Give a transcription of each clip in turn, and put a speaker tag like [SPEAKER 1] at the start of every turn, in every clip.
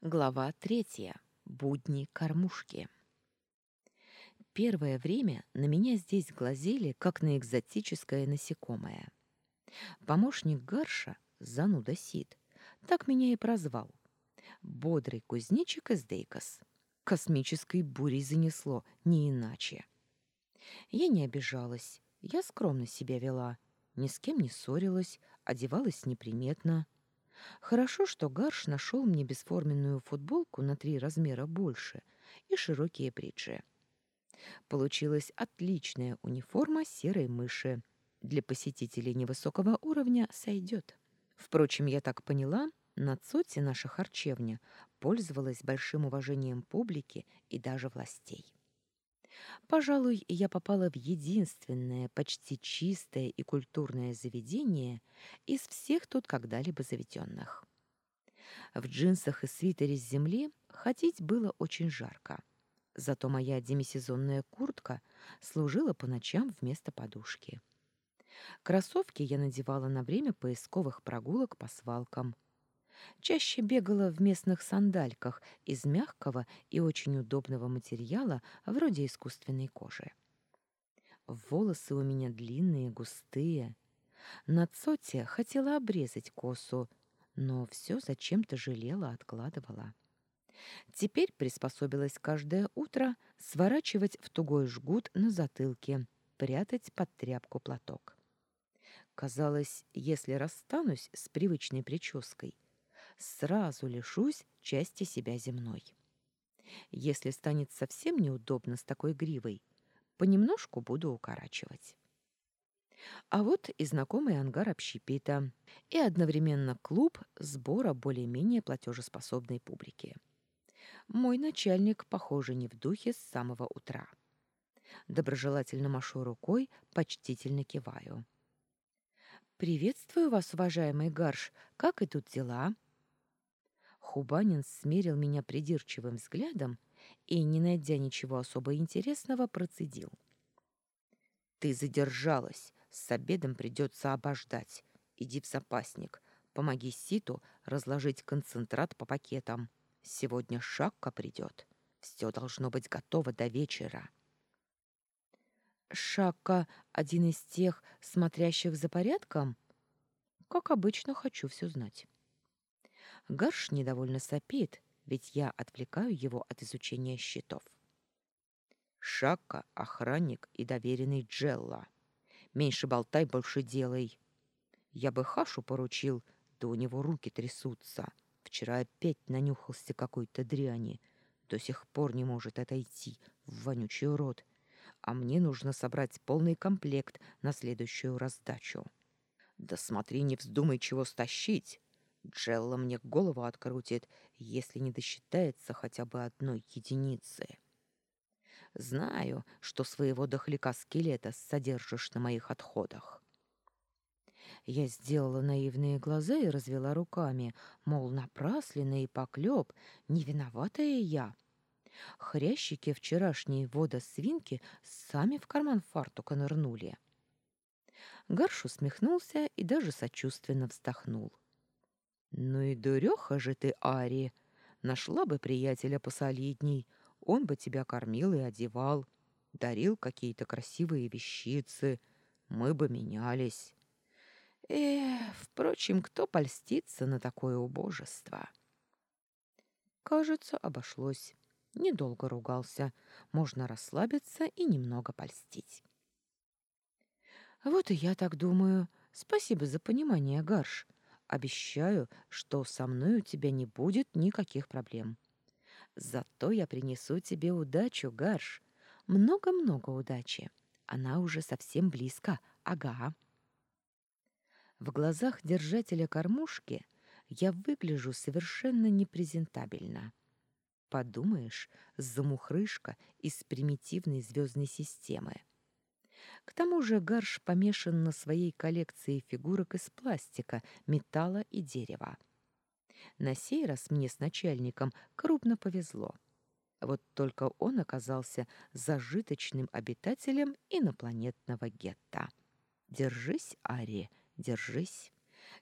[SPEAKER 1] Глава третья. Будни кормушки. Первое время на меня здесь глазели, как на экзотическое насекомое. Помощник Гарша, зануда Сид, так меня и прозвал. Бодрый кузнечик из Дейкос. Космической бурей занесло, не иначе. Я не обижалась, я скромно себя вела, ни с кем не ссорилась, одевалась неприметно — Хорошо, что Гарш нашел мне бесформенную футболку на три размера больше и широкие бриджи. Получилась отличная униформа серой мыши. Для посетителей невысокого уровня сойдет. Впрочем, я так поняла, на Цоте наша харчевня пользовалась большим уважением публики и даже властей. Пожалуй, я попала в единственное, почти чистое и культурное заведение из всех тут когда-либо заведенных. В джинсах и свитере с земли ходить было очень жарко. Зато моя демисезонная куртка служила по ночам вместо подушки. Кроссовки я надевала на время поисковых прогулок по свалкам – Чаще бегала в местных сандальках из мягкого и очень удобного материала вроде искусственной кожи. Волосы у меня длинные, густые. На цоте хотела обрезать косу, но все зачем-то жалела, откладывала. Теперь приспособилась каждое утро сворачивать в тугой жгут на затылке, прятать под тряпку платок. Казалось, если расстанусь с привычной прической — сразу лишусь части себя земной. Если станет совсем неудобно с такой гривой, понемножку буду укорачивать. А вот и знакомый ангар общепита, и одновременно клуб сбора более-менее платежеспособной публики. Мой начальник, похоже, не в духе с самого утра. Доброжелательно машу рукой, почтительно киваю. «Приветствую вас, уважаемый Гарш. Как идут дела?» Хубанин смерил меня придирчивым взглядом и, не найдя ничего особо интересного, процедил. «Ты задержалась. С обедом придется обождать. Иди в запасник. Помоги Ситу разложить концентрат по пакетам. Сегодня Шакка придет. Все должно быть готово до вечера». «Шакка — один из тех, смотрящих за порядком?» «Как обычно, хочу все знать». Гарш недовольно сопит, ведь я отвлекаю его от изучения счетов. Шакка, охранник и доверенный Джелла. Меньше болтай, больше делай. Я бы Хашу поручил, да у него руки трясутся. Вчера опять нанюхался какой-то дряни. До сих пор не может отойти в вонючий рот. А мне нужно собрать полный комплект на следующую раздачу. Да смотри, не вздумай чего стащить. Джелла мне голову открутит, если не досчитается хотя бы одной единицы. Знаю, что своего дохляка-скелета содержишь на моих отходах. Я сделала наивные глаза и развела руками, мол, напрасленно и поклеп, не виноватая я. Хрящики вчерашние водосвинки сами в карман фартука нырнули. Гарш усмехнулся и даже сочувственно вздохнул. — ну и дуреха же ты, Ари. Нашла бы приятеля посолидней, он бы тебя кормил и одевал, дарил какие-то красивые вещицы, мы бы менялись. Эх, впрочем, кто польстится на такое убожество? Кажется, обошлось. Недолго ругался. Можно расслабиться и немного польстить. Вот и я так думаю. Спасибо за понимание, Гарш. Обещаю, что со мной у тебя не будет никаких проблем. Зато я принесу тебе удачу, Гарш. Много-много удачи. Она уже совсем близко. Ага. В глазах держателя кормушки я выгляжу совершенно непрезентабельно. Подумаешь, замухрышка из примитивной звездной системы. К тому же Гарш помешан на своей коллекции фигурок из пластика, металла и дерева. На сей раз мне с начальником крупно повезло. Вот только он оказался зажиточным обитателем инопланетного гетто. Держись, Ари, держись.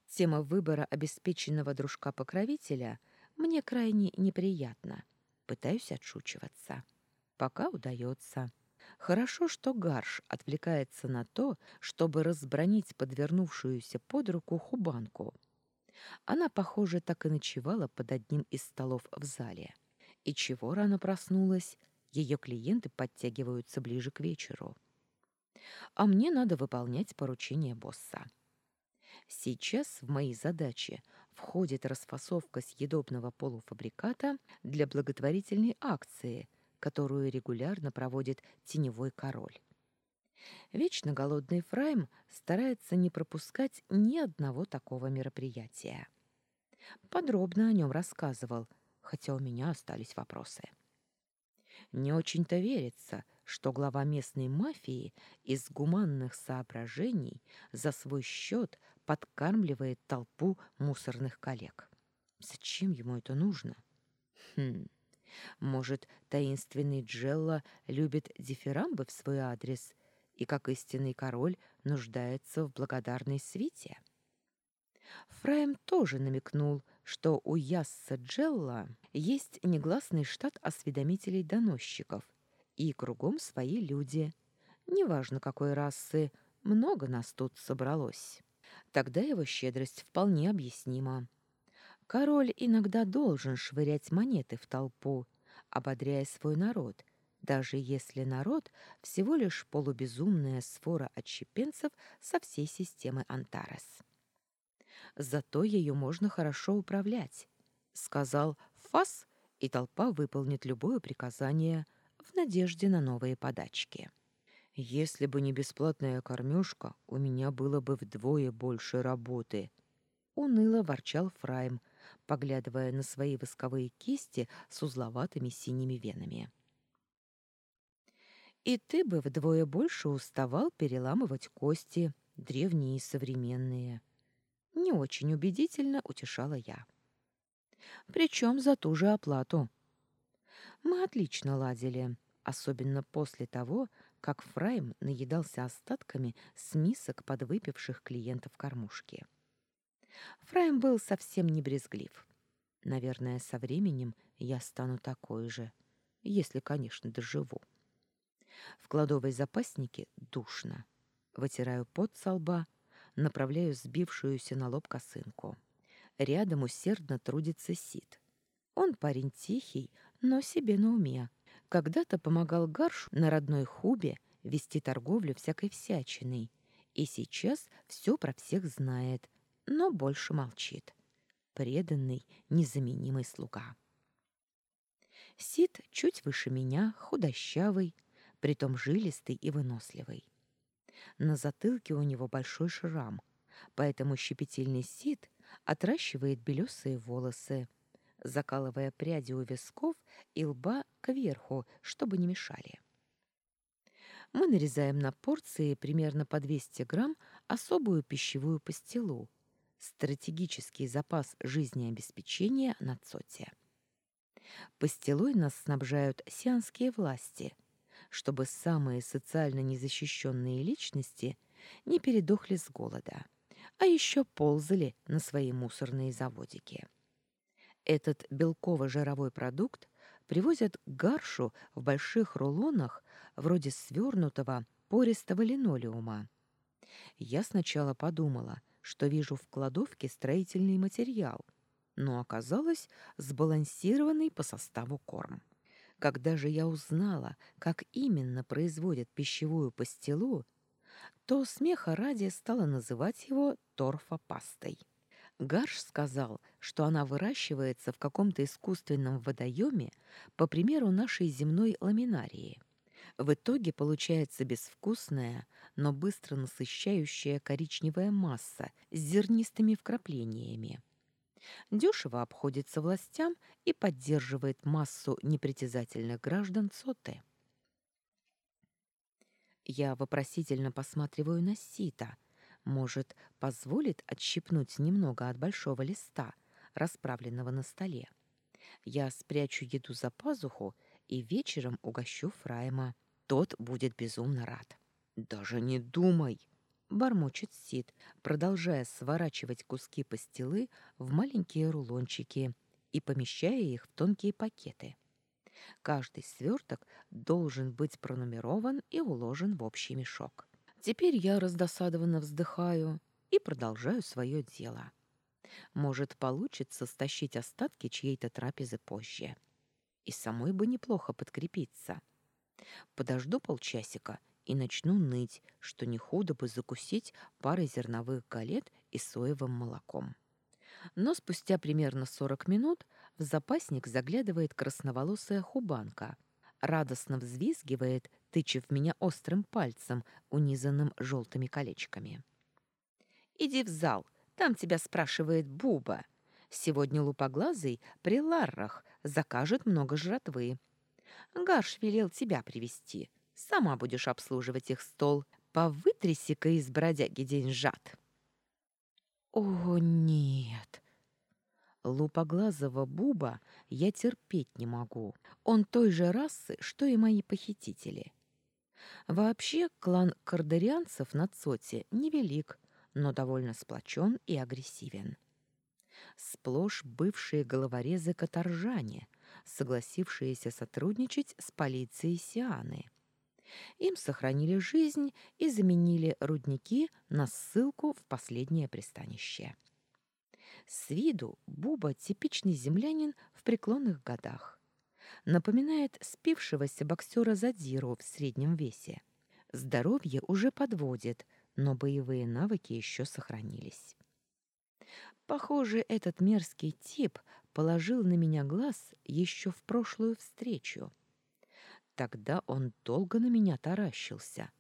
[SPEAKER 1] Тема выбора обеспеченного дружка-покровителя мне крайне неприятно. Пытаюсь отшучиваться. Пока удается. Хорошо, что Гарш отвлекается на то, чтобы разбронить подвернувшуюся под руку хубанку. Она, похоже, так и ночевала под одним из столов в зале. И чего рано проснулась? Ее клиенты подтягиваются ближе к вечеру. А мне надо выполнять поручение босса. Сейчас в мои задачи входит расфасовка съедобного полуфабриката для благотворительной акции, которую регулярно проводит Теневой Король. Вечно голодный Фрайм старается не пропускать ни одного такого мероприятия. Подробно о нем рассказывал, хотя у меня остались вопросы. Не очень-то верится, что глава местной мафии из гуманных соображений за свой счет подкармливает толпу мусорных коллег. Зачем ему это нужно? Хм, может, таинственный Джелла любит дифирамбы в свой адрес и, как истинный король, нуждается в благодарной свите? Фраем тоже намекнул, что у Ясса Джелла есть негласный штат осведомителей-доносчиков, и кругом свои люди. Неважно, какой расы, много нас тут собралось. Тогда его щедрость вполне объяснима. Король иногда должен швырять монеты в толпу, ободряя свой народ, даже если народ всего лишь полубезумная сфора отщепенцев со всей системы Антарес. Зато ее можно хорошо управлять, сказал Фас, и толпа выполнит любое приказание в надежде на новые подачки. Если бы не бесплатная кормежка, у меня было бы вдвое больше работы. Уныло ворчал Фрайм, поглядывая на свои восковые кисти с узловатыми синими венами. И ты бы вдвое больше уставал переламывать кости, древние и современные. Не очень убедительно утешала я. Причем за ту же оплату. Мы отлично ладили, особенно после того, как Фрайм наедался остатками с мисок подвыпивших клиентов кормушки. Фрайм был совсем не брезглив. Наверное, со временем я стану такой же, если, конечно, доживу. В кладовой запаснике душно. Вытираю пот со лба, направляю сбившуюся на лоб косынку. Рядом усердно трудится Сид. Он парень тихий, но себе на уме. Когда-то помогал Гаршу на родной Хубе вести торговлю всякой всячиной, и сейчас все про всех знает, но больше молчит. Преданный, незаменимый слуга. Сид чуть выше меня, худощавый, притом жилистый и выносливый. На затылке у него большой шрам, поэтому щепетильный Сид отращивает белесые волосы, закалывая пряди у висков и лба кверху, чтобы не мешали. Мы нарезаем на порции примерно по 200 грамм особую пищевую пастилу, стратегический запас жизнеобеспечения на ЦОТе. Пастилой нас снабжают сианские власти, чтобы самые социально незащищенные личности не передохли с голода, а еще ползали на свои мусорные заводики. Этот белково-жировой продукт привозят к гаршу в больших рулонах вроде свернутого пористого линолеума. Я сначала подумала, что вижу в кладовке строительный материал, но оказалось сбалансированный по составу корм. Когда же я узнала, как именно производят пищевую пастилу, то смеха ради стала называть его торфопастой. Гарш сказал, что она выращивается в каком-то искусственном водоеме по примеру нашей земной ламинарии. В итоге получается безвкусная, но быстро насыщающая коричневая масса с зернистыми вкраплениями. Дешево обходится властям и поддерживает массу непритязательных граждан ЦОТы. Я вопросительно посматриваю на Сита, может, позволит отщипнуть немного от большого листа, расправленного на столе. Я спрячу еду за пазуху и вечером угощу Фрайма. Тот будет безумно рад. «Даже не думай!» — бормочет Сид, продолжая сворачивать куски пастилы в маленькие рулончики и помещая их в тонкие пакеты. Каждый сверток должен быть пронумерован и уложен в общий мешок. Теперь я раздосадованно вздыхаю и продолжаю свое дело. Может, получится стащить остатки чьей-то трапезы позже. И самой бы неплохо подкрепиться. Подожду полчасика и начну ныть, что не худо бы закусить парой зерновых галет и соевым молоком. Но спустя примерно 40 минут в запасник заглядывает красноволосая хубанка, радостно взвизгивает, тычев меня острым пальцем, унизанным желтыми колечками. «Иди в зал, там тебя спрашивает Буба. Сегодня лупоглазый при Ларрах закажет много жратвы. Гарш велел тебя привести. Сама будешь обслуживать их стол. Повытряси-ка из бродяги деньжат». «О, нет!» Лупоглазого Буба я терпеть не могу. Он той же расы, что и мои похитители. Вообще, клан кардарианцев на Цоте невелик, но довольно сплочен и агрессивен. Сплошь бывшие головорезы-каторжане, согласившиеся сотрудничать с полицией Сианы. Им сохранили жизнь и заменили рудники на ссылку в последнее пристанище. С виду Буба типичный землянин в преклонных годах. Напоминает спившегося боксера Задиру в среднем весе. Здоровье уже подводит, но боевые навыки еще сохранились. Похоже, этот мерзкий тип положил на меня глаз еще в прошлую встречу. Тогда он долго на меня таращился,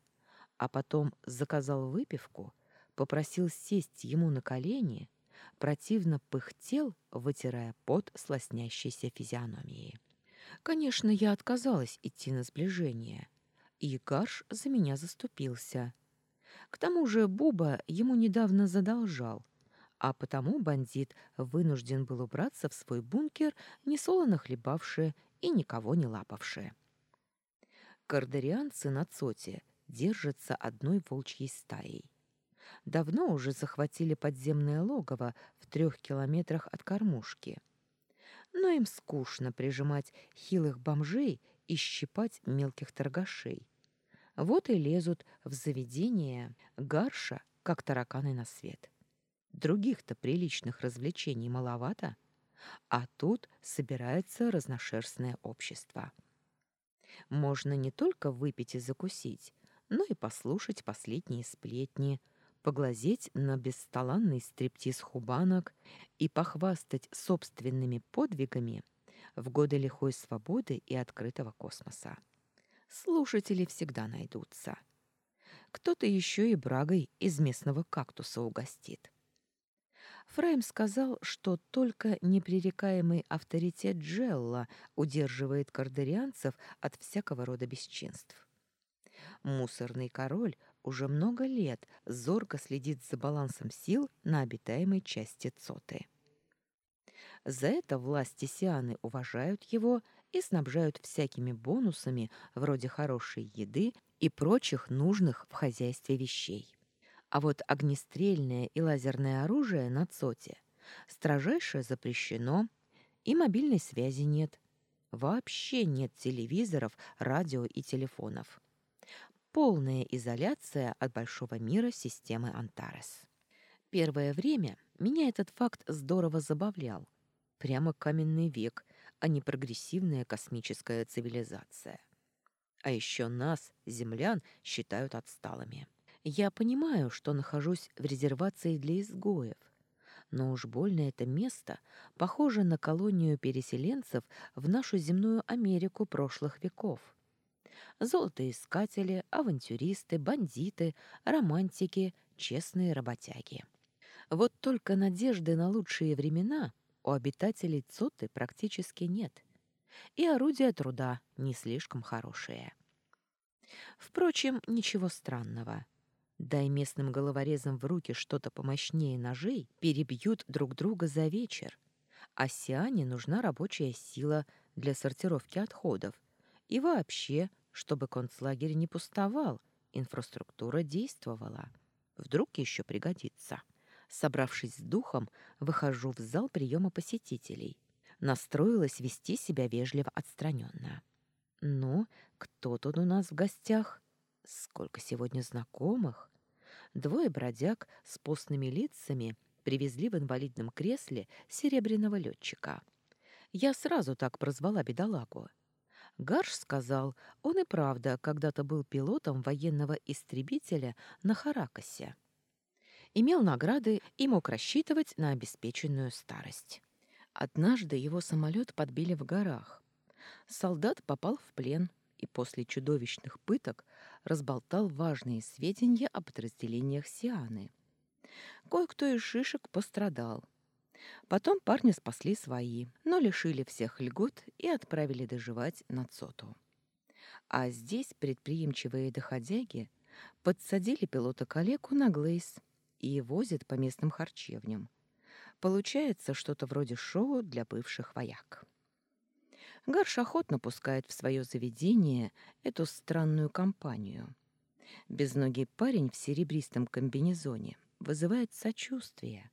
[SPEAKER 1] а потом заказал выпивку, попросил сесть ему на колени противно пыхтел, вытирая пот с лоснящейся физиономией. Конечно, я отказалась идти на сближение, и Гарш за меня заступился. К тому же Буба ему недавно задолжал, а потому бандит вынужден был убраться в свой бункер, несолоно хлебавшие и никого не лапавшие. Кардарианцы на Цоте держатся одной волчьей стаей давно уже захватили подземное логово в трех километрах от кормушки. Но им скучно прижимать хилых бомжей и щипать мелких торгашей. Вот и лезут в заведение гарша, как тараканы на свет. Других-то приличных развлечений маловато, а тут собирается разношерстное общество. Можно не только выпить и закусить, но и послушать последние сплетни – поглазеть на бесталанный стриптиз хубанок и похвастать собственными подвигами в годы лихой свободы и открытого космоса. Слушатели всегда найдутся. Кто-то еще и брагой из местного кактуса угостит. Фрейм сказал, что только непререкаемый авторитет Джелла удерживает кардерианцев от всякого рода бесчинств. Мусорный король уже много лет зорко следит за балансом сил на обитаемой части Цоты. За это власти Сианы уважают его и снабжают всякими бонусами вроде хорошей еды и прочих нужных в хозяйстве вещей. А вот огнестрельное и лазерное оружие на Цоте строжайше запрещено, и мобильной связи нет. Вообще нет телевизоров, радио и телефонов полная изоляция от большого мира системы Антарес. Первое время меня этот факт здорово забавлял. Прямо каменный век, а не прогрессивная космическая цивилизация. А еще нас, землян, считают отсталыми. Я понимаю, что нахожусь в резервации для изгоев, но уж больно это место похоже на колонию переселенцев в нашу земную Америку прошлых веков золотоискатели, авантюристы, бандиты, романтики, честные работяги. Вот только надежды на лучшие времена у обитателей Цоты практически нет, и орудия труда не слишком хорошие. Впрочем, ничего странного. Дай местным головорезам в руки что-то помощнее ножей, перебьют друг друга за вечер. А Сиане нужна рабочая сила для сортировки отходов и вообще чтобы концлагерь не пустовал, инфраструктура действовала. Вдруг еще пригодится. Собравшись с духом, выхожу в зал приема посетителей. Настроилась вести себя вежливо отстраненно. «Ну, кто тут у нас в гостях? Сколько сегодня знакомых?» Двое бродяг с постными лицами привезли в инвалидном кресле серебряного летчика. Я сразу так прозвала бедолагу. Гарш сказал, он и правда когда-то был пилотом военного истребителя на Харакасе. Имел награды и мог рассчитывать на обеспеченную старость. Однажды его самолет подбили в горах. Солдат попал в плен и после чудовищных пыток разболтал важные сведения о подразделениях Сианы. Кое-кто из шишек пострадал. Потом парня спасли свои, но лишили всех льгот и отправили доживать на Цоту. А здесь предприимчивые доходяги подсадили пилота-калеку на Глейс и возят по местным харчевням. Получается что-то вроде шоу для бывших вояк. Гарш охотно пускает в свое заведение эту странную компанию. Безногий парень в серебристом комбинезоне вызывает сочувствие.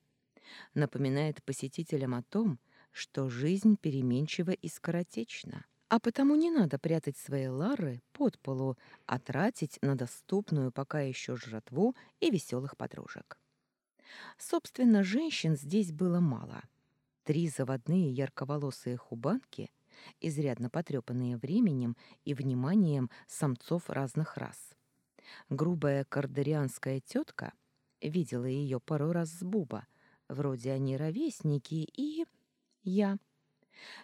[SPEAKER 1] Напоминает посетителям о том, что жизнь переменчива и скоротечна, а потому не надо прятать свои лары под полу, а тратить на доступную пока еще жратву и веселых подружек. Собственно, женщин здесь было мало. Три заводные ярковолосые хубанки — изрядно потрепанные временем и вниманием самцов разных рас. Грубая кардерианская тетка, видела ее пару раз с Буба, вроде они ровесники, и... я.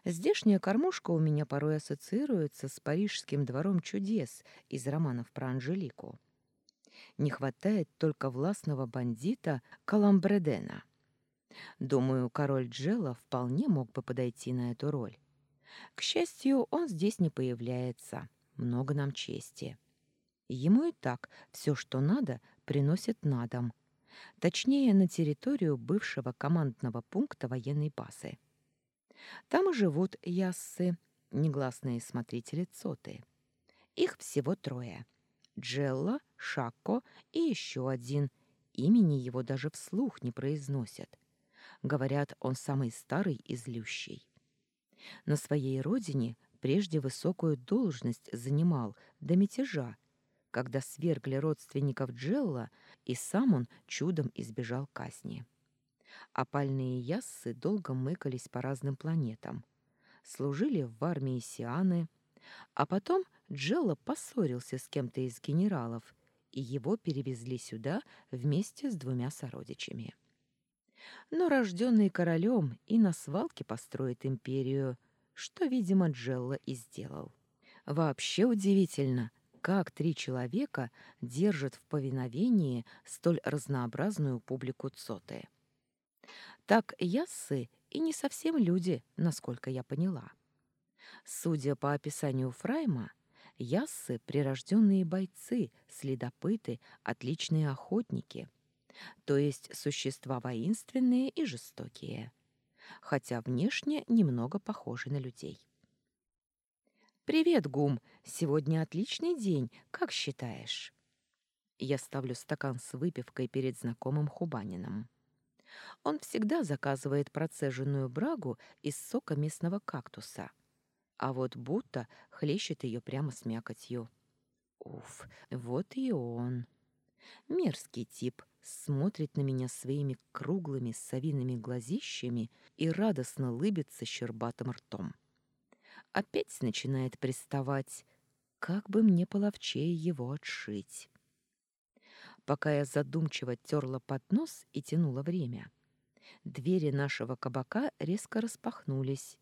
[SPEAKER 1] Здешняя кормушка у меня порой ассоциируется с парижским двором чудес из романов про Анжелику. Не хватает только властного бандита Каламбредена. Думаю, король Джела вполне мог бы подойти на эту роль. К счастью, он здесь не появляется. Много нам чести. Ему и так все, что надо, приносят на дом. Точнее, на территорию бывшего командного пункта военной базы. Там и живут яссы, негласные смотрители Цоты. Их всего трое. Джелла, Шакко и еще один. Имени его даже вслух не произносят. Говорят, он самый старый и злющий. На своей родине прежде высокую должность занимал до мятежа, когда свергли родственников Джелла, и сам он чудом избежал казни. Опальные яссы долго мыкались по разным планетам, служили в армии Сианы, а потом Джелла поссорился с кем-то из генералов, и его перевезли сюда вместе с двумя сородичами но рожденный королем и на свалке построит империю, что, видимо, Джелла и сделал. Вообще удивительно, как три человека держат в повиновении столь разнообразную публику Цоты. Так яссы и не совсем люди, насколько я поняла. Судя по описанию Фрайма, яссы — прирожденные бойцы, следопыты, отличные охотники — то есть существа воинственные и жестокие, хотя внешне немного похожи на людей. «Привет, Гум! Сегодня отличный день, как считаешь?» Я ставлю стакан с выпивкой перед знакомым Хубанином. Он всегда заказывает процеженную брагу из сока местного кактуса, а вот будто хлещет ее прямо с мякотью. Уф, вот и он. Мерзкий тип, смотрит на меня своими круглыми совиными глазищами и радостно лыбится щербатым ртом. Опять начинает приставать, как бы мне половчее его отшить. Пока я задумчиво терла под нос и тянула время, двери нашего кабака резко распахнулись.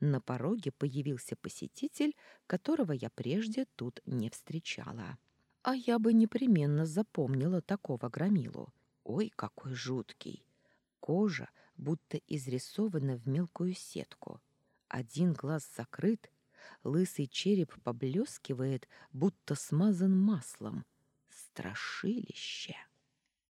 [SPEAKER 1] На пороге появился посетитель, которого я прежде тут не встречала. А я бы непременно запомнила такого громилу. Ой, какой жуткий! Кожа будто изрисована в мелкую сетку. Один глаз закрыт, лысый череп поблескивает, будто смазан маслом. Страшилище!